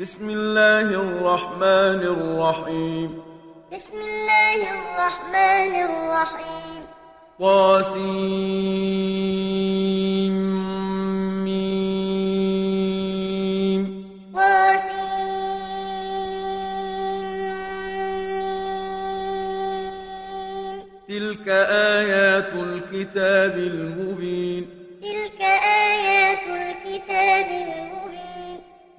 بسم الله الرحمن الرحيم بسم الله الرحمن الرحيم طاسيم ميم طاسيم تلك آيات الكتاب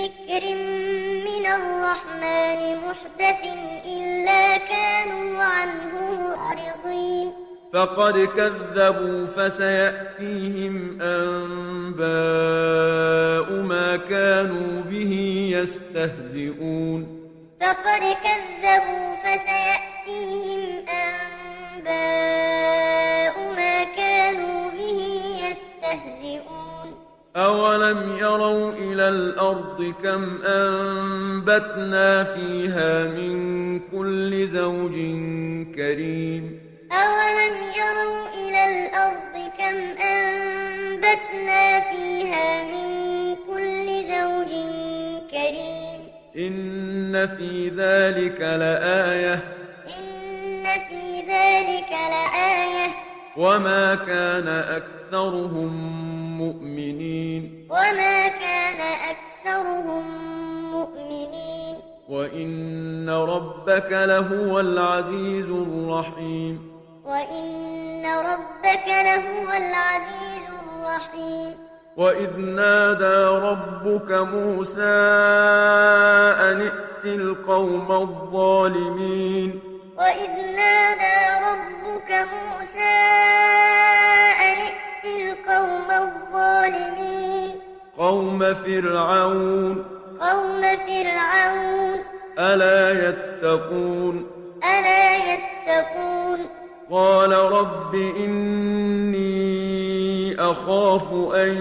ذكر من الرحمن محدث إلا كانوا عنه معرضين فقد كذبوا فسيأتيهم أنباء ما كانوا به يستهزئون فقد كذبوا فسيأتيهم أنباء أولم يروا إلى الأرض كم أنبتنا فيها من كل زوج كريم أولم يروا إلى الأرض كم أنبتنا فيها من كل زوج كريم إن في ذلك لآية إن في ذلك لآية وما كان أكثرهم مؤمنين وما كان أكثرهم مؤمنين وإن ربك لهو العزيز الرحيم وإن ربك لهو العزيز الرحيم وإذ نادى ربك موسى أن ائت القوم الظالمين وإذ نادى ربك موسى أن ائت القوم الظالمين قوم فرعون قوم فرعون ألا يتقون ألا يتقون قال رب إني أخاف أن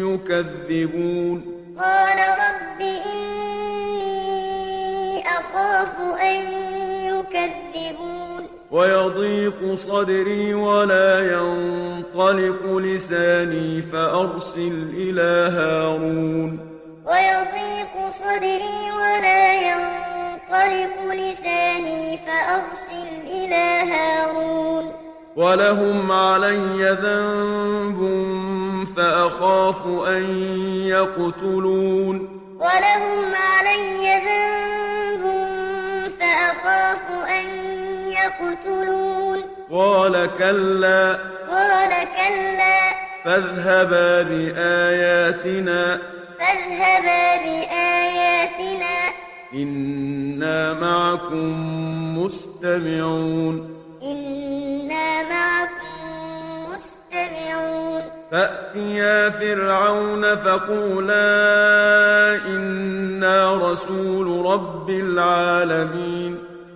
يكذبون قال رب إني أخاف أن يكذبون. ويضيق صدري ولا ينطلق لساني فأرسل إلى هارون. ويضيق صدري ولا ينطلق لساني فأرسل إلى هارون. ولهم علي ذنب فأخاف أن يقتلون. ولهم علي ذنب فأخاف أن يقتلون. قال كلا. قال كلا. فاذهبا بآياتنا. فاذهبا بآياتنا. إنا معكم مستمعون. إنا معكم مستمعون. فأتيا فرعون فقولا إنا رسول رب العالمين.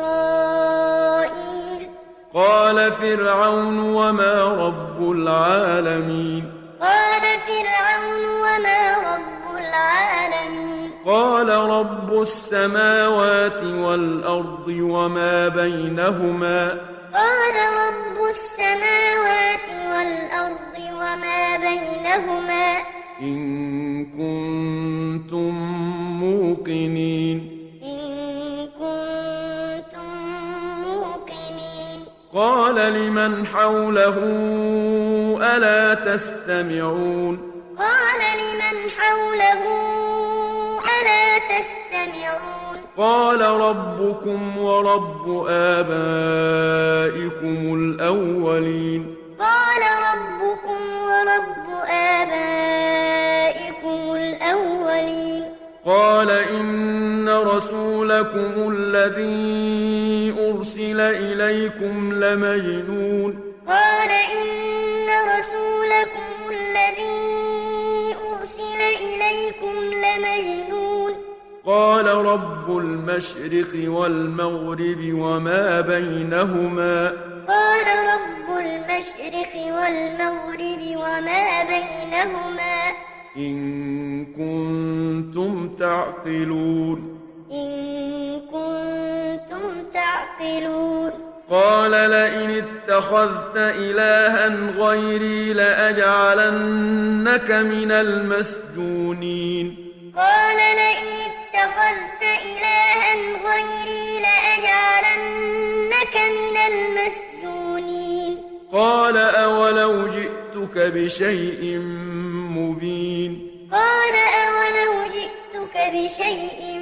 إسرائيل. قال فرعون وما رب العالمين. قال فرعون وما رب العالمين. قال رب السماوات والأرض وما بينهما. قال رب السماوات والأرض وما بينهما. إن كنتم موقنين. قال لمن حوله ألا تستمعون قال لمن حوله ألا تستمعون قال ربكم ورب آبائكم الأولين قال ربكم ورب آبائكم الأولين قال إن رسولكم الذي أرسل إليكم لمجنون. قال إن رسولكم الذي أرسل إليكم لمجنون. قال رب المشرق والمغرب وما بينهما. قال رب المشرق والمغرب وما بينهما. إن كنتم تعقلون. إن كنتم تعقلون. قال لئن اتخذت إلها غيري لأجعلنك من المسجونين. قال لئن اتخذت إلها غيري لأجعلنك من المسجونين. قال أولو جئتك بشيء مبين. قال أولو جئتك بشيء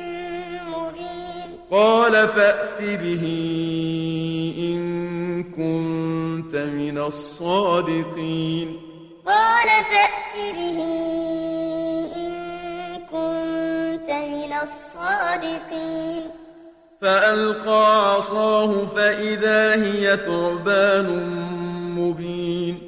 مبين. قال فأت به إن كنت من الصادقين. قال فأت به إن كنت من الصادقين. فألقى عصاه فإذا هي ثعبان مبين.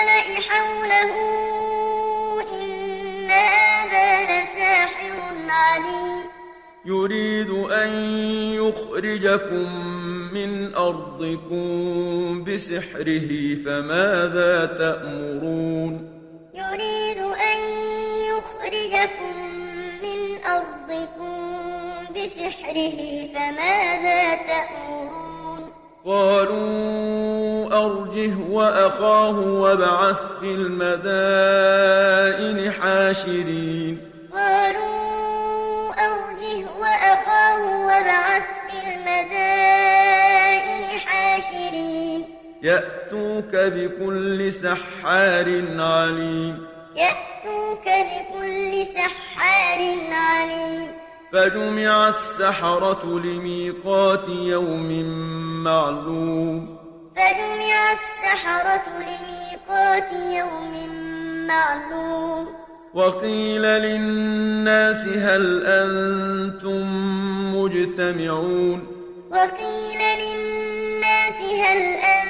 للملأ حوله. إن هذا لساحر عليم. يريد أن يخرجكم من أرضكم بسحره فماذا تأمرون؟ يريد أن يخرجكم من أرضكم بسحره فماذا تأمرون؟ قالوا أرجه وأخاه وابعث في المدائن حاشرين. قالوا أرجه وأخاه وابعث في المدائن حاشرين. يأتوك بكل سحار عليم. يأتوك بكل سحار عليم. فجمع السحرة لميقات يوم معلوم. فجمع السحرة لميقات يوم معلوم. وقيل للناس هل أنتم مجتمعون؟ وقيل للناس هل أنتم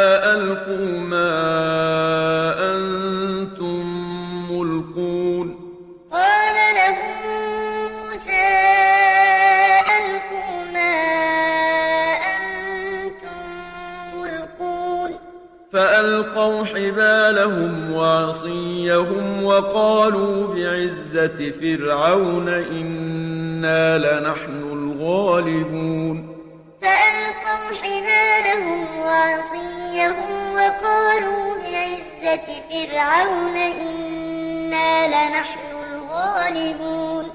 ألقوا ما أنتم ملقون قال لهم موسى ألقوا ما أنتم ملقون فألقوا حبالهم وعصيهم وقالوا بعزة فرعون إنا لنحن الغالبون فألقوا حبالهم وعصيهم وقالوا بعزة فرعون إنا لنحن الغالبون.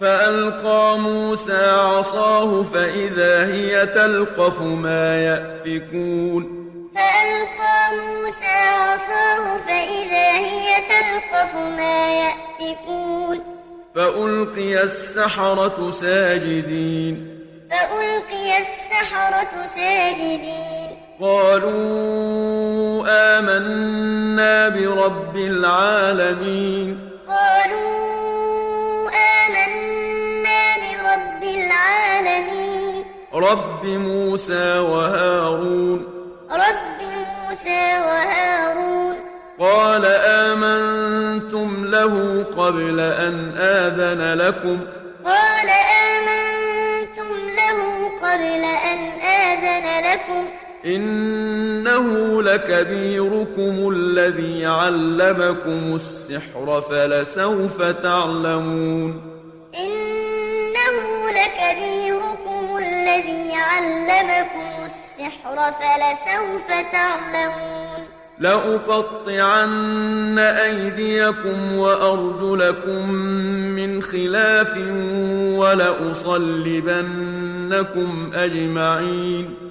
فألقى موسى عصاه فإذا هي تلقف ما يأفكون. فألقى موسى عصاه فإذا هي تلقف ما يأفكون. فألقي السحرة ساجدين. فألقي السحرة ساجدين. قالوا آمنا برب العالمين. قالوا آمنا برب العالمين. رب موسى وهارون. رب موسى وهارون. قال آمنتم له قبل أن آذن لكم. قال آمنتم له قبل أن آذن لكم. إنه لكبيركم الذي علمكم السحر فلسوف تعلمون إنه لكبيركم الذي علمكم السحر فلسوف تعلمون لأقطعن أيديكم وأرجلكم من خلاف ولأصلبنكم أجمعين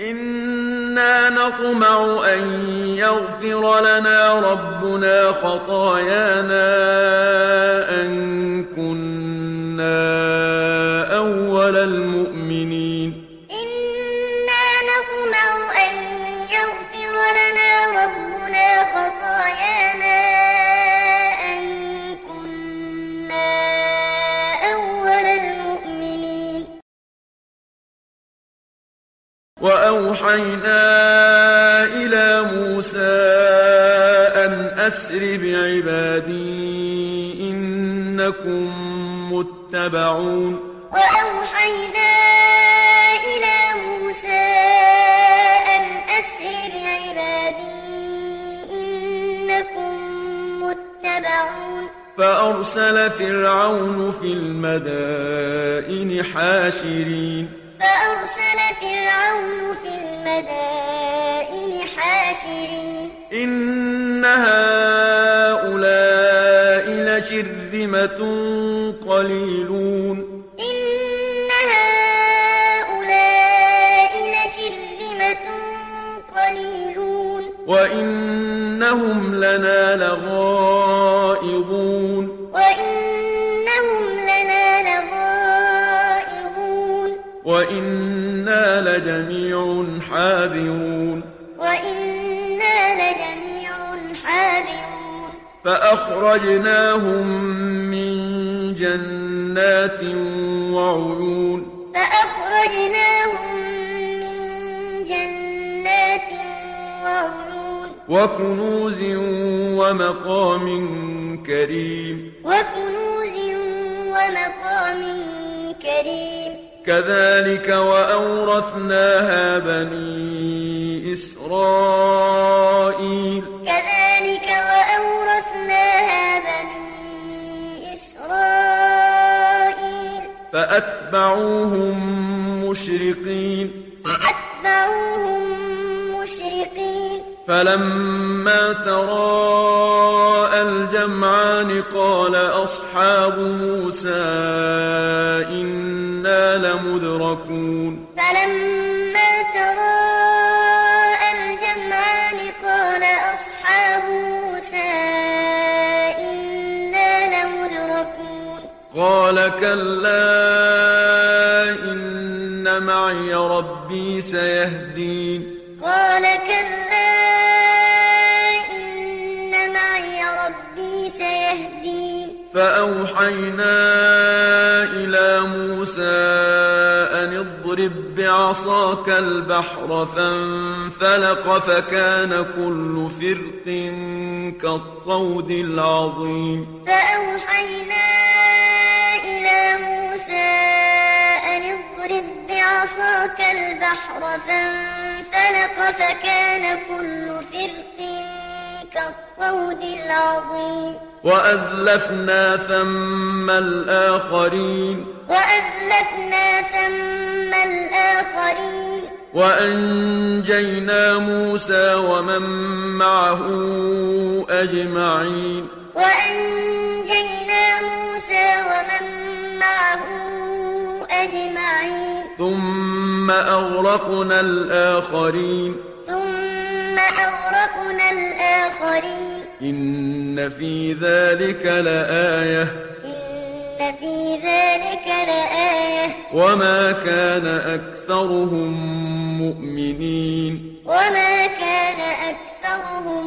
إنا نطمع أن يغفر لنا ربنا خطايانا أن كنا أول المؤمنين وأوحينا إلى موسى أن أسر بعبادي إنكم متبعون. وأوحينا إلى موسى أن أسر بعبادي إنكم متبعون. فأرسل فرعون في المدائن حاشرين. فرعون في المدائن حاشرين. إن هؤلاء لشرذمة قليلون. فأخرجناهم من جنات وعيون. فأخرجناهم من جنات وعيون. وكنوز ومقام كريم. وكنوز ومقام كريم. كذلك وأورثناها بني إسرائيل. فأتبعوهم مشرقين. فأتبعوهم مشرقين. فلما تراءى الجمعان قال أصحاب موسى إنا لمدركون. فلما قال كلا إن معي ربي سيهدين. قال كلا إن معي ربي سيهدين. فأوحينا إلى موسى أن اضرب بعصاك البحر فانفلق فكان كل فرق كالطود العظيم. فأوحينا أن اضرب بعصاك البحر فانفلق فكان كل فرق كالطود العظيم. وأزلفنا ثم الآخرين. وأزلفنا ثم الآخرين. وأنجينا موسى ومن معه أجمعين. أجمعين. ثم أغرقنا الآخرين. ثم أغرقنا الآخرين. إن في ذلك لآية. إن في ذلك لآية. وما كان أكثرهم مؤمنين. وما كان أكثرهم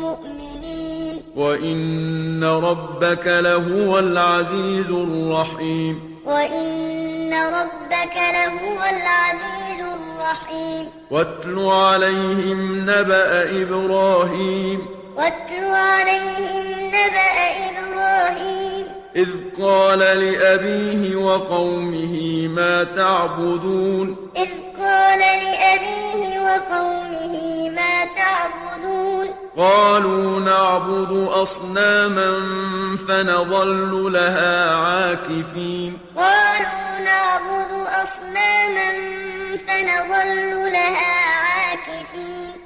مؤمنين. وإن ربك لهو العزيز الرحيم. وإن ربك لهو العزيز الرحيم واتل عليهم نبأ إبراهيم واتل عليهم نبأ إبراهيم إذ قال لأبيه وقومه ما تعبدون إذ قال لأبيه وقومه ما تعبدون قالوا نعبد أصناما فنظل لها عاكفين قالوا نعبد أصناما فنظل لها عاكفين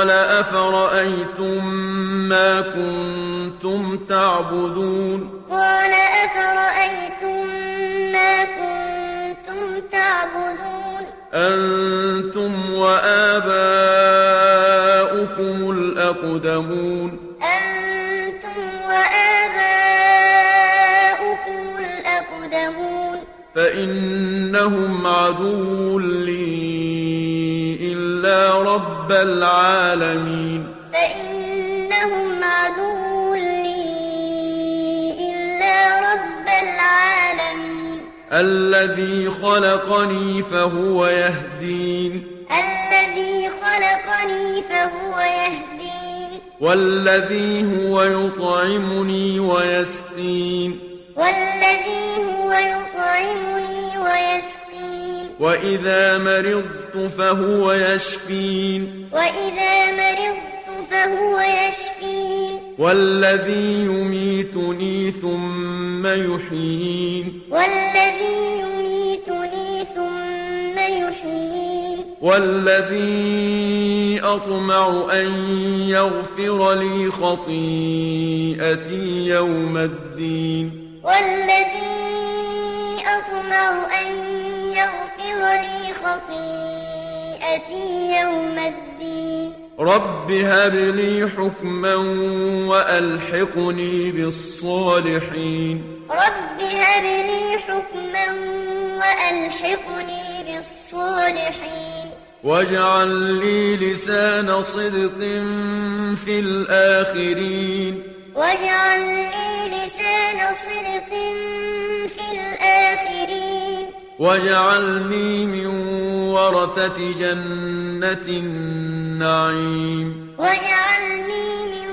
قال أفرأيتم ما كنتم تعبدون قال أفرأيتم ما كنتم تعبدون أنتم وآباؤكم الأقدمون أنتم وآباؤكم الأقدمون فإنهم عدو لي العالمين. فإنهم عدو لي إلا رب العالمين. الذي خلقني فهو يهدين. الذي خلقني فهو يهدين. والذي هو يطعمني ويسقين. والذي هو يطعمني ويسقين. وإذا مرضت فهو يشفين. وإذا مرضت فهو يشفين. والذي يميتني ثم يحيين. والذي يميتني ثم يحيين. والذي أطمع أن يغفر لي خطيئتي يوم الدين. والذي أطمع أن يغفر لي خطيئتي يوم الدين. رب هب لي حكما وألحقني بالصالحين. رب هب لي حكما وألحقني بالصالحين. واجعل لي لسان صدق في الآخرين. واجعل لي لسان صدق واجعلني من ورثة جنة النعيم واجعلني من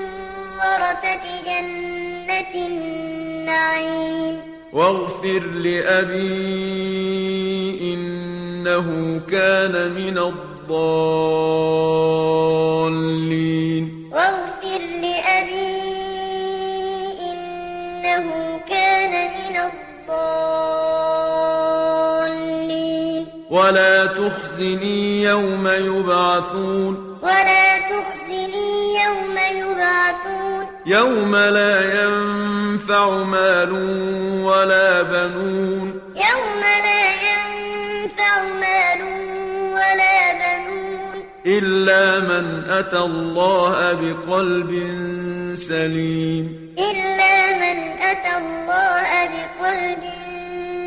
ورثة جنة النعيم واغفر لأبي إنه كان من الضالين واغفر لأبي إنه كان من الضالين ولا تخزني يوم يبعثون. ولا تخزني يوم يبعثون. يوم لا ينفع مال ولا بنون. يوم لا ينفع مال ولا بنون. إلا من أتى الله بقلب سليم. إلا من أتى الله بقلب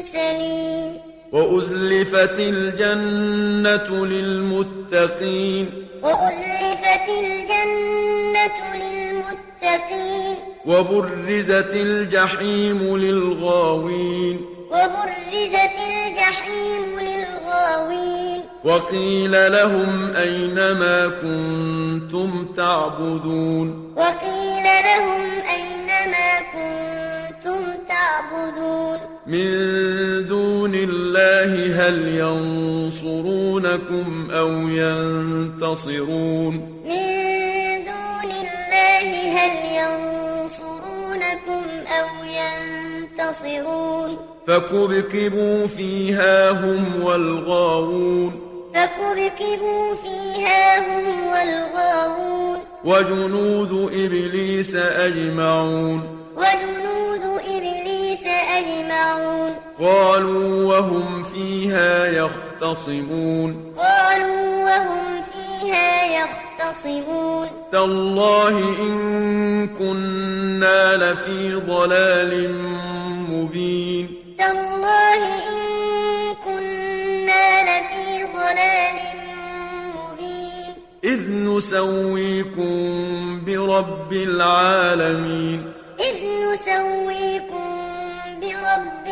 سليم. وأزلفت الجنة للمتقين. وأزلفت الجنة للمتقين. وبرزت الجحيم للغاوين. وبرزت الجحيم للغاوين. وقيل لهم أين ما كنتم تعبدون. وقيل لهم أين ما كنتم تعبدون من دون الله هل ينصرونكم أو ينتصرون؟ من دون الله هل ينصرونكم أو ينتصرون. فكبكبوا فيها هم والغاوون. فكبكبوا فيها هم والغاوون. وجنود إبليس أجمعون. وجنود أجمعون. قالوا وهم فيها يختصمون. قالوا وهم فيها يختصمون. تالله إن كنا لفي ضلال مبين. تالله إن كنا لفي ضلال مبين. إذ نسويكم برب العالمين. إذ نسويكم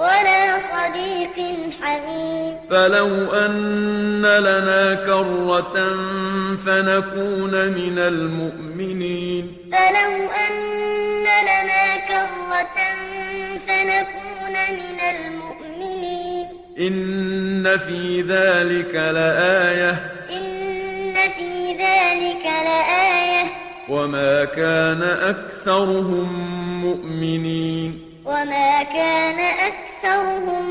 ولا صديق حميم. فلو أن لنا كرة فنكون من المؤمنين. فلو أن لنا كرة فنكون من المؤمنين. إن في ذلك لآية. إن في ذلك لآية. وما كان أكثرهم مؤمنين. وما كان أكثرهم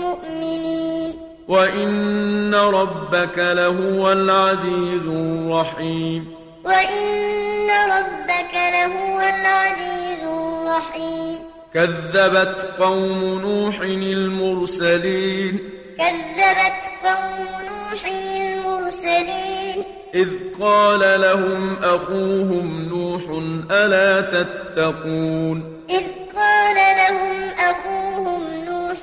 مؤمنين. وإن ربك لهو العزيز الرحيم. وإن ربك لهو العزيز الرحيم. كذبت قوم نوح المرسلين. كذبت قوم نوح المرسلين إذ قال لهم أخوهم نوح ألا تتقون؟ إذ قال لهم أخوهم نوح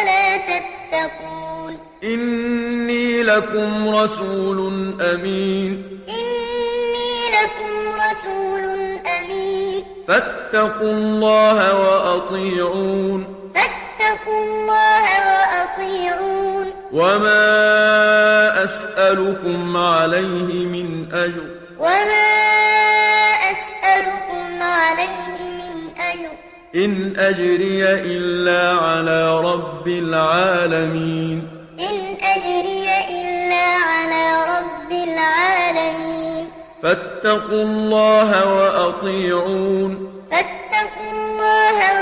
ألا تتقون؟ إني لكم رسول أمين. إني لكم رسول أمين. فاتقوا الله وأطيعون. فاتقوا الله وأطيعون. وما أسألكم عليه من أجر وما أسألكم عليه من أجر إن أجري إلا على رب العالمين إن أجري إلا على رب العالمين فاتقوا الله وأطيعون فاتقوا الله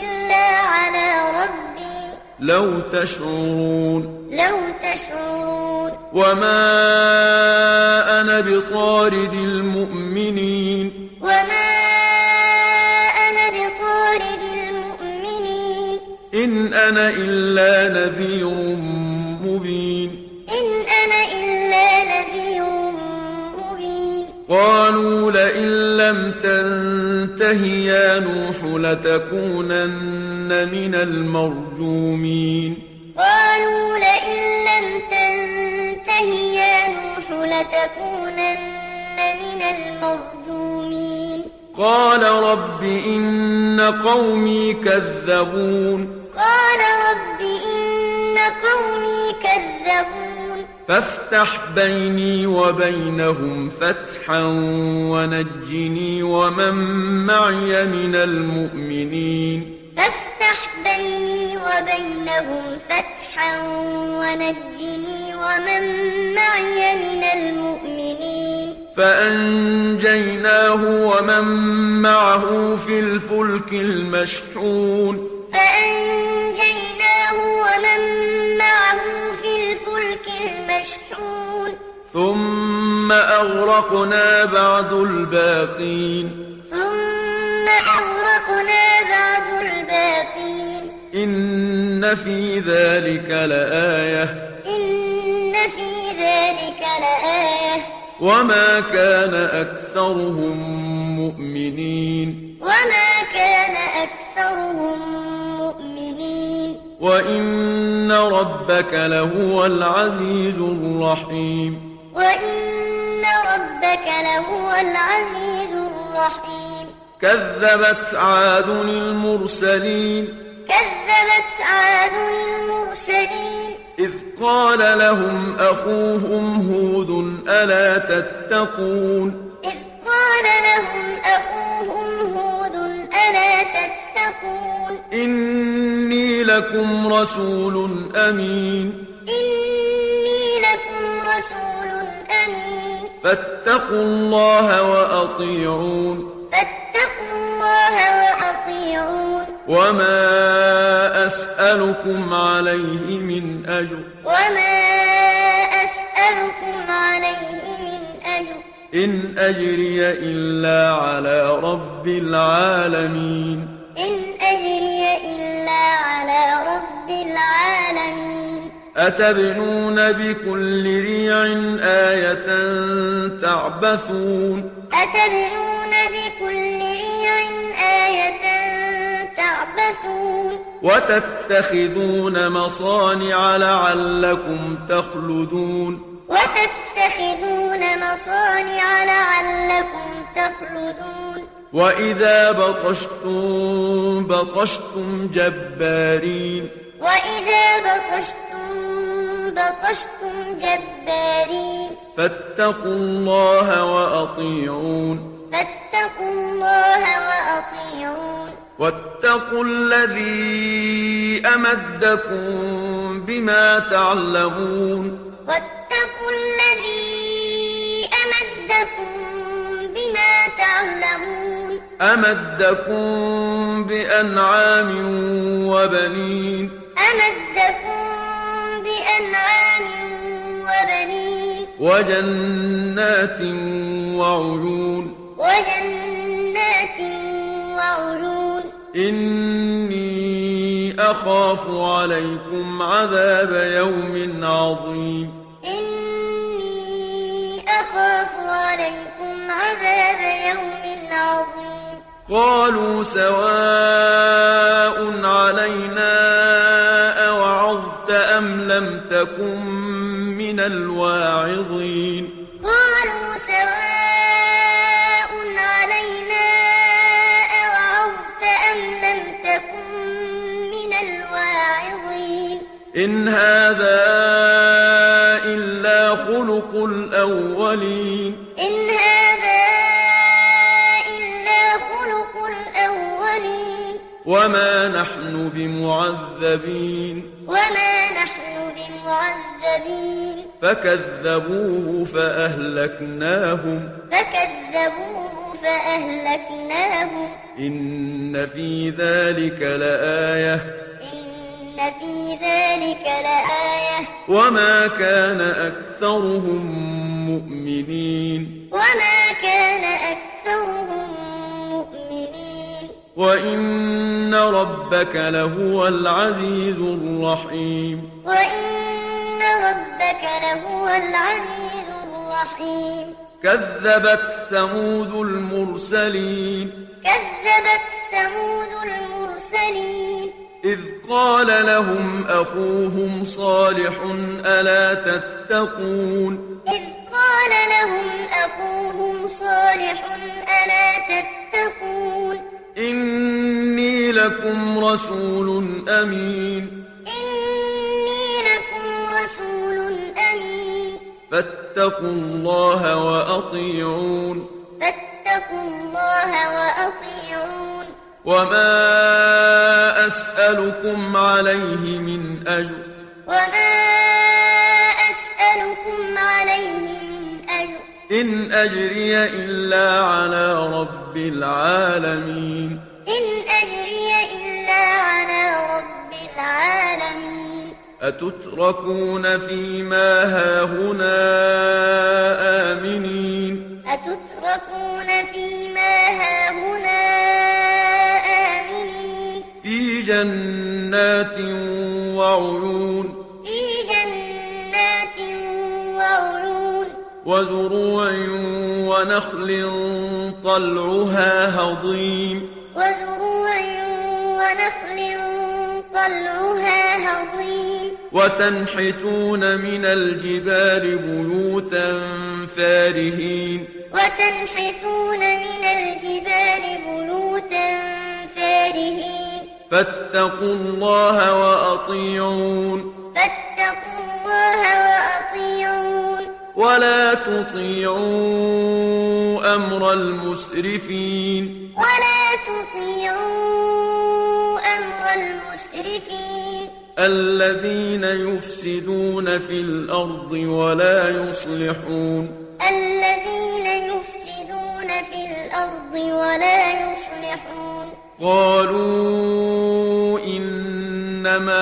على ربي. لو تشعرون. لو تشعرون. وما أنا بطارد المؤمنين. وما أنا بطارد المؤمنين. إن أنا إلا نذير مبين. إن أنا إلا نذير مبين. قالوا لئن لم تنته يا نوح لتكونن من المرجومين. قالوا لئن لم تنته يا نوح لتكونن من المرجومين. قال رب إن قومي كذبون. قال رب إن قومي كذبون. فافتح بيني وبينهم فتحا ونجني ومن معي من المؤمنين. فافتح بيني وبينهم فتحا ونجني ومن معي من المؤمنين. فأنجيناه ومن معه في الفلك المشحون. فأنجيناه ومن معه في الفلك المشحون. ثم أغرقنا بعد الباقين. ثم أغرقنا بعد الباقين. إن في ذلك لآية. إن في ذلك لآية. وما كان أكثرهم مؤمنين وما كان أكثرهم مؤمنين وإن ربك لهو العزيز الرحيم وإن ربك لهو العزيز الرحيم كذبت عاد المرسلين كذبت عاد المرسلين. إذ قال لهم أخوهم هود ألا تتقون؟ إذ قال لهم أخوهم هود ألا تتقون؟ إني لكم رسول أمين. إني لكم رسول أمين. فاتقوا الله وأطيعون. فاتقوا الله وأطيعون. وما أسألكم عليه من أجر. وما أسألكم عليه من أجر. إن أجري إلا على رب العالمين. إن أجري إلا على رب العالمين. أتبنون بكل ريع آية تعبثون أتبنون بكل ريع آية تعبثون وتتخذون مصانع لعلكم تخلدون وتتخذون مصانع لعلكم تخلدون وإذا بطشتم بطشتم جبارين وإذا بطشتم بطشتم جبارين. فاتقوا الله وأطيعون. فاتقوا الله وأطيعون. واتقوا الذي أمدكم بما تعلمون. واتقوا الذي أمدكم بما تعلمون. أمدكم بأنعام وبنين. أمدكم بأنعام وبنين. وجنات وعيون. وجنات وعيون. إني أخاف عليكم عذاب يوم عظيم. إني أخاف عليكم عذاب يوم عظيم. قالوا سواء علينا لم تكن من الواعظين. قالوا سواء علينا أوعظت أم لم تكن من الواعظين. إن هذا إلا خلق الأولين. إن هذا إلا خلق الأولين. وما نحن بمعذبين. وما نحن بمعذبين فكذبوه فأهلكناهم. فكذبوه فأهلكناهم. إن في ذلك لآية. إن في ذلك لآية. وما كان أكثرهم مؤمنين. وما كان أكثرهم وإن ربك لهو العزيز الرحيم وإن ربك لهو العزيز الرحيم كذبت ثمود المرسلين كذبت ثمود المرسلين إذ قال لهم أخوهم صالح ألا تتقون إذ قال لهم أخوهم صالح ألا تتقون إني لكم رسول أمين. إني لكم رسول أمين. فاتقوا الله وأطيعون. فاتقوا الله وأطيعون. وما أسألكم عليه من أجر. وما أسألكم عليه من أجر. إن أجري إلا على رب العالمين. إن أجري إلا على رب العالمين. أتتركون فيما هاهنا آمنين؟ أتتركون فيما هاهنا آمنين؟ في جنات وعيون. وزروع ونخل طلعها هضيم. وزروع ونخل طلعها هضيم. وتنحتون من الجبال بيوتا فارهين. وتنحتون من الجبال بيوتا فارهين. فاتقوا الله وأطيعون. فاتقوا الله وأطيعون. ولا تطيعوا أمر المسرفين. ولا تطيعوا أمر المسرفين. الذين يفسدون في الأرض ولا يصلحون. الذين يفسدون في الأرض ولا يصلحون. قالوا إنما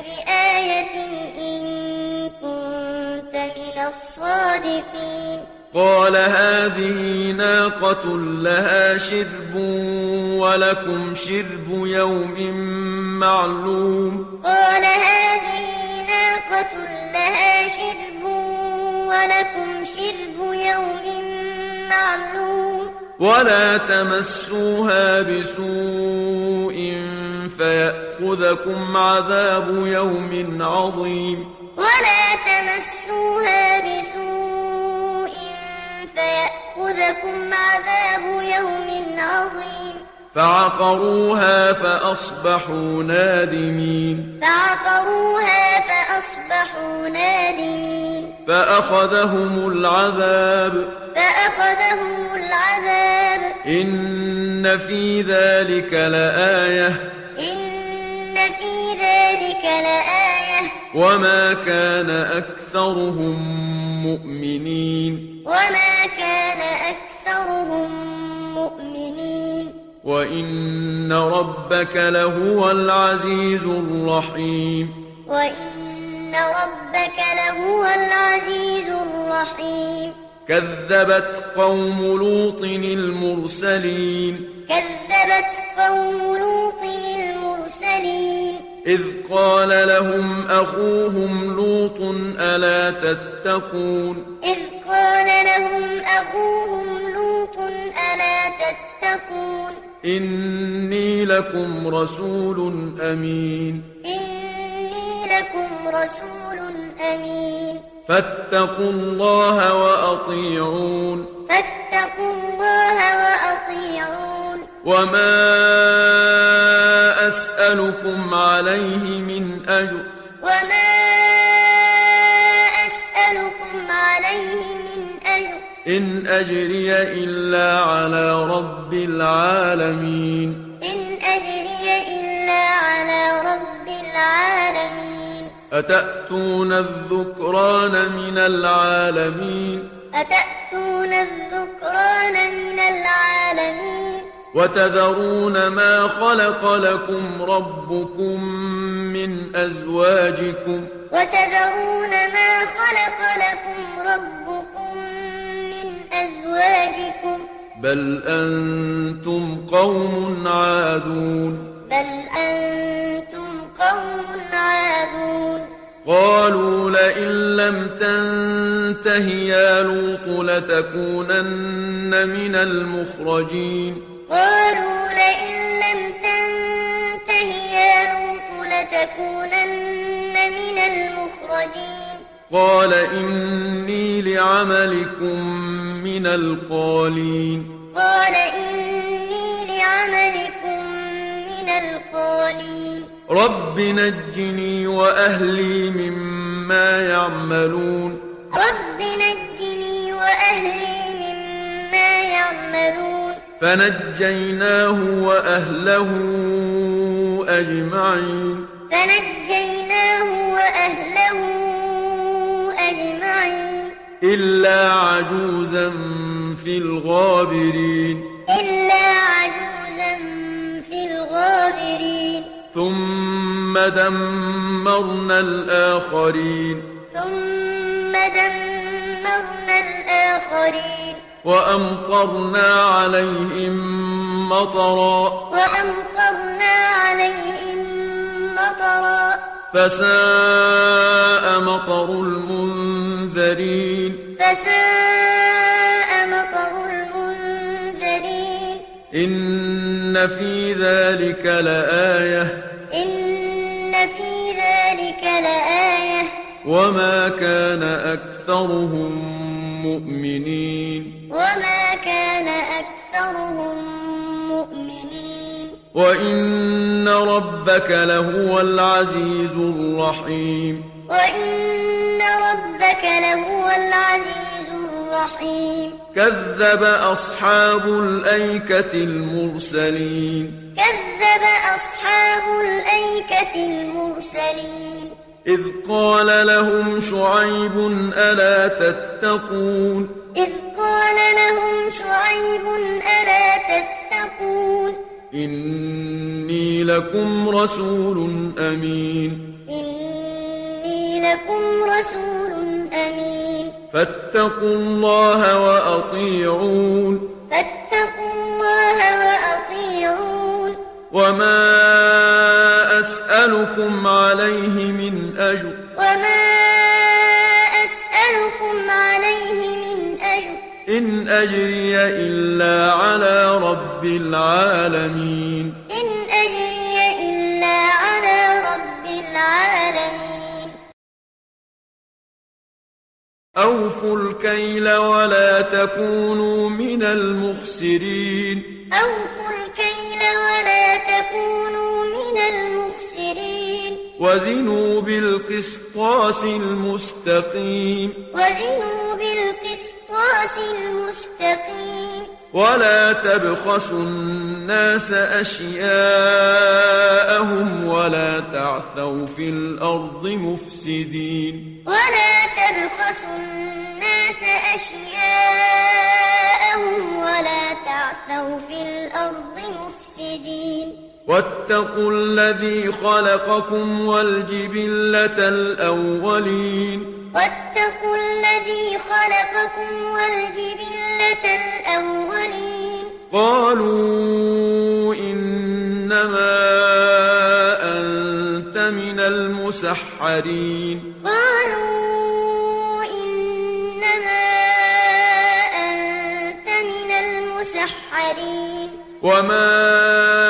بآية إن كنت من الصادقين. قال هذه ناقة لها شرب ولكم شرب يوم معلوم. قال هذه ناقة لها شرب ولكم شرب يوم معلوم. ولا تمسوها بسوء فيأخذكم عذاب يوم عظيم. ولا تمسوها بسوء فيأخذكم عذاب يوم عظيم. فعقروها فأصبحوا نادمين. فعقروها فأصبحوا نادمين. فأخذهم العذاب. فأخذهم العذاب. إن في ذلك لآية. إن في ذلك لآية. وما كان أكثرهم مؤمنين. وما كان أكثرهم مؤمنين. وإن ربك لهو العزيز الرحيم. وإن ربك لهو العزيز الرحيم. كذبت قوم لوط المرسلين. كذبت قوم لوط المرسلين إذ قال لهم أخوهم لوط ألا تتقون؟ إذ قال لهم أخوهم لوط ألا تتقون؟ إني لكم رسول أمين. إني لكم رسول أمين. فاتقوا الله وأطيعون. فاتقوا الله وأطيعون وما أسألكم عليه من أجر وما أسألكم عليه من أجر إن أجري إلا على رب العالمين إن أجري إلا على رب العالمين أتأتون الذكران من العالمين أتأتون الذكران من العالمين وتذرون ما خلق لكم ربكم من أزواجكم وتذرون ما خلق لكم ربكم من أزواجكم بل أنتم قوم عادون بل أنتم قوم عادون قالوا لئن لم تنته يا لوط لتكونن من المخرجين قالوا لئن لم تنته يا لوط لتكونن من المخرجين. قال إني لعملكم من القالين. قال إني لعملكم من القالين. رب نجني وأهلي مما يعملون. رب نجني وأهلي مما يعملون. فنجيناه وأهله أجمعين. فنجيناه وأهله أجمعين. إلا عجوزا في الغابرين. إلا عجوزا في الغابرين. ثم دمرنا الآخرين. ثم دمرنا الآخرين. وأمطرنا عليهم مطرا. وأمطرنا عليهم مطرا. فساء مطر المنذرين. فساء مطر المنذرين. إن في ذلك لآية. إن في ذلك لآية. وما كان أكثرهم مؤمنين وما كان أكثرهم مؤمنين وإن ربك لهو العزيز الرحيم وإن ربك لهو العزيز الرحيم كذب أصحاب الأيكة المرسلين كذب أصحاب الأيكة المرسلين إذ قال لهم شعيب ألا تتقون؟ إذ قال لهم شعيب ألا تتقون؟ إني لكم رسول أمين. إني لكم رسول أمين. فاتقوا الله وأطيعون. فاتقوا الله وأطيعون. وما أسألكم عليه من أجر. وما أسألكم عليه من أجر. إن أجري إلا على رب العالمين. إن أجري إلا على رب العالمين. أوفوا الكيل ولا تكونوا من المخسرين. أوفوا الكيل تكونوا من المخسرين. وزنوا بالقسطاس المستقيم. وزنوا بالقسطاس المستقيم. ولا تبخسوا الناس أشياءهم ولا تعثوا في الأرض مفسدين. ولا تبخسوا الناس أشياءهم ولا تعثوا في الأرض مفسدين. واتقوا الذي خلقكم والجبلة الأولين. واتقوا الذي خلقكم والجبلة الأولين. قالوا إنما أنت من المسحرين. قالوا إنما أنت من المسحرين. وما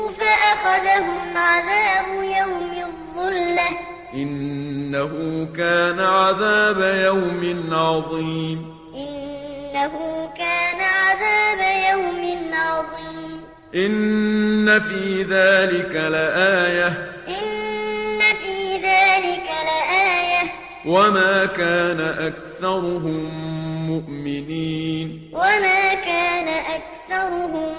فأخذهم عذاب يوم الظلة. إنه كان عذاب يوم عظيم. إنه كان عذاب يوم عظيم. إن في ذلك لآية. إن في ذلك لآية. وما كان أكثرهم مؤمنين. وما كان أكثرهم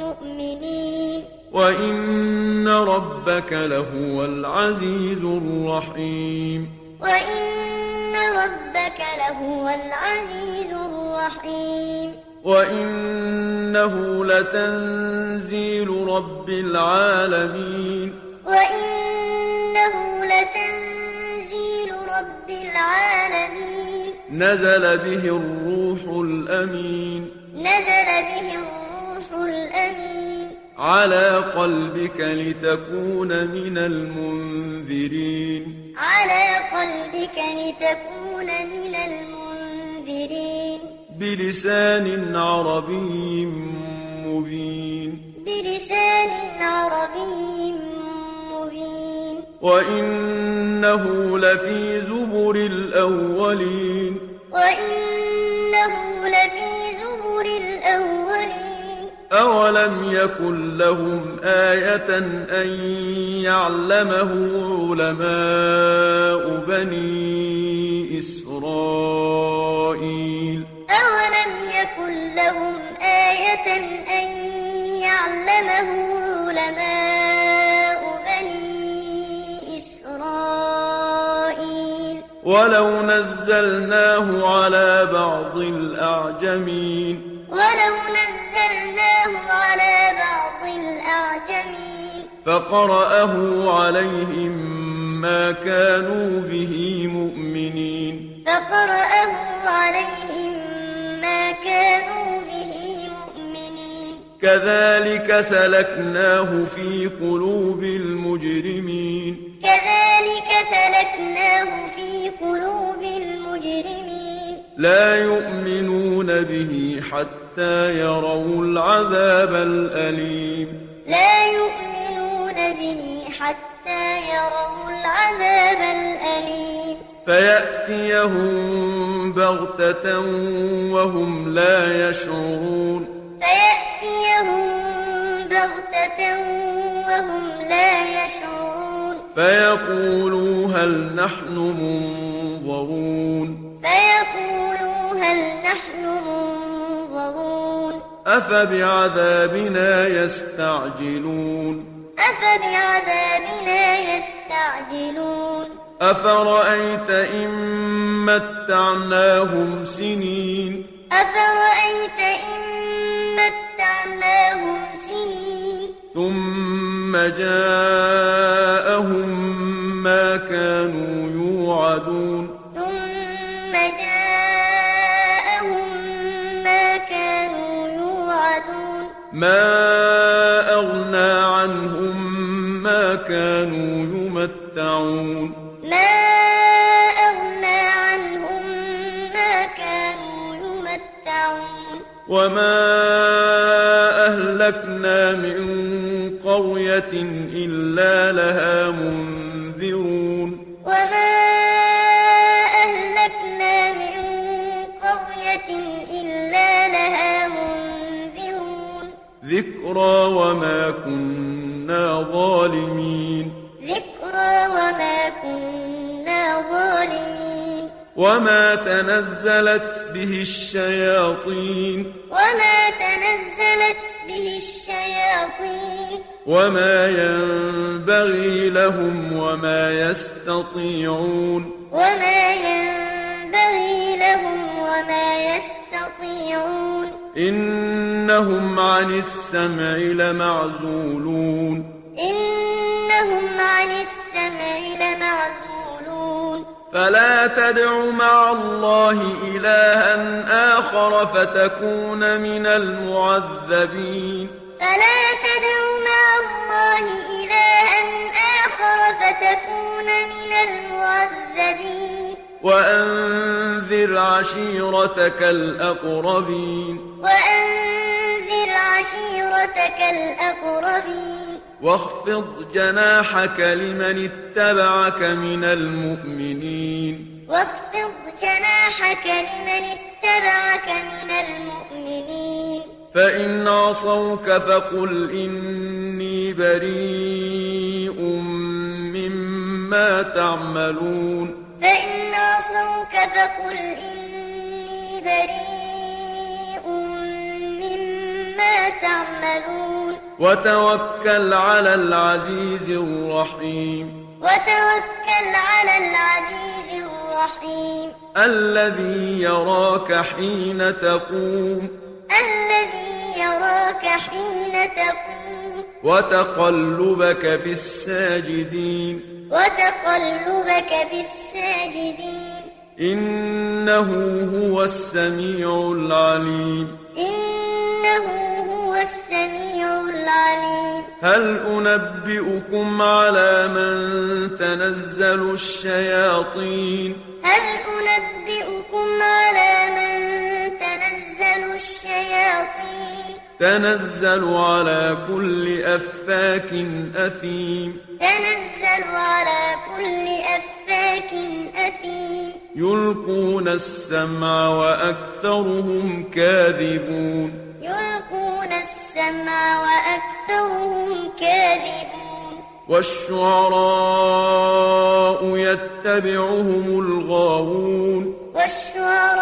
مؤمنين. وإن ربك لهو العزيز الرحيم وإن ربك لهو العزيز الرحيم وإنه لتنزيل رب العالمين وإنه لتنزيل رب العالمين نزل به الروح الأمين نزل به الروح الأمين على قلبك لتكون من المنذرين. على قلبك لتكون من المنذرين. بلسان عربي مبين. بلسان عربي مبين. وإنه لفي زبر الأولين. وإنه لفي زبر الأولين. أولم يكن لهم آية أن يعلمه علماء بني إسرائيل أولم يكن لهم آية أن يعلمه علماء بني إسرائيل ولو نزلناه على بعض الأعجمين ولو نزلناه على بعض الأعجمين. فقرأه عليهم ما كانوا به مؤمنين. فقرأه عليهم ما كانوا به مؤمنين. كذلك سلكناه في قلوب المجرمين. كذلك سلكناه في قلوب المجرمين. لا يؤمنون به حتى يروا العذاب الأليم. لا يؤمنون به حتى يروا العذاب الأليم. فيأتيهم بغتة وهم لا يشعرون. فيأتيهم بغتة وهم لا يشعرون. فيقولوا هل نحن منظرون فيقولوا هل نحن منظرون أفبعذابنا يستعجلون أفبعذابنا يستعجلون أفرأيت إن متعناهم سنين أفرأيت إن متعناهم سنين ثم جاءهم ما أغنى عنهم ما كانوا يمتعون. ما أغنى عنهم ما كانوا يمتعون. وما أهلكنا من قرية ذكرى وما كنا ظالمين. ذكرى وما كنا ظالمين. وما تنزلت به الشياطين. وما تنزلت به الشياطين. وما ينبغي لهم وما يستطيعون. وما ينبغي لهم وما يستطيعون. إنهم عن السمع لمعزولون. إنهم عن السمع لمعزولون. فلا تدع مع الله إلها آخر فتكون من المعذبين. فلا تدع مع الله إلها آخر فتكون من المعذبين. وأنذر عشيرتك الأقربين. وأنذر عشيرتك الأقربين. واخفض جناحك لمن اتبعك من المؤمنين. واخفض جناحك لمن اتبعك من المؤمنين. فإن عصوك فقل إني بريء مما تعملون. فإن عصوك فقل إني بريء تعملون. وتوكل على العزيز الرحيم. وتوكل على العزيز الرحيم. الذي يراك حين تقوم. الذي يراك حين تقوم. وتقلبك في الساجدين. وتقلبك في الساجدين. إنه هو السميع العليم. إنه هو السميع العليم. هل أنبئكم على من تنزل الشياطين؟ هل أنبئكم على من تنزل الشياطين؟ تنزل على كل أفاك أثيم. تنزل على كل أفاك يلقون السمع وأكثرهم كاذبون. يلقون السمع وأكثرهم كاذبون. والشعراء يتبعهم الغاوون. والشعراء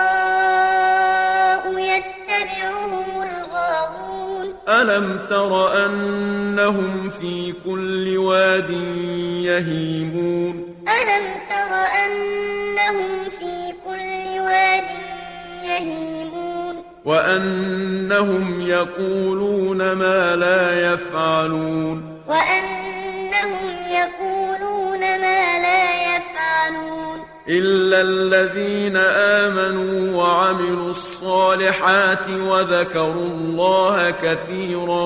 يتبعهم الغاوون. ألم تر أنهم في كل واد يهيمون؟ ألم تر أنهم في كل واد يهيمون وأنهم يقولون ما لا يفعلون وأنهم يقولون ما لا يفعلون إلا الذين آمنوا وعملوا الصالحات وذكروا الله كثيرا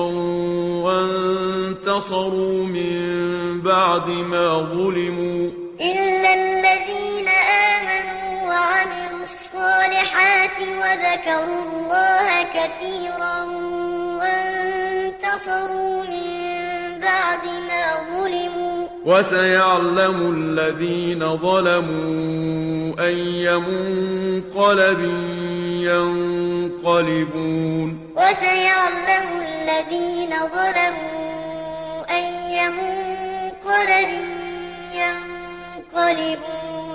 وانتصروا من بعد ما ظلموا. إلا الذين آمنوا وعملوا الصالحات وذكروا الله كثيرا وانتصروا من بعد ما ظلموا. وسيعلم الذين ظلموا أي منقلب ينقلبون. وسيعلم الذين ظلموا أي منقلب ينقلبون.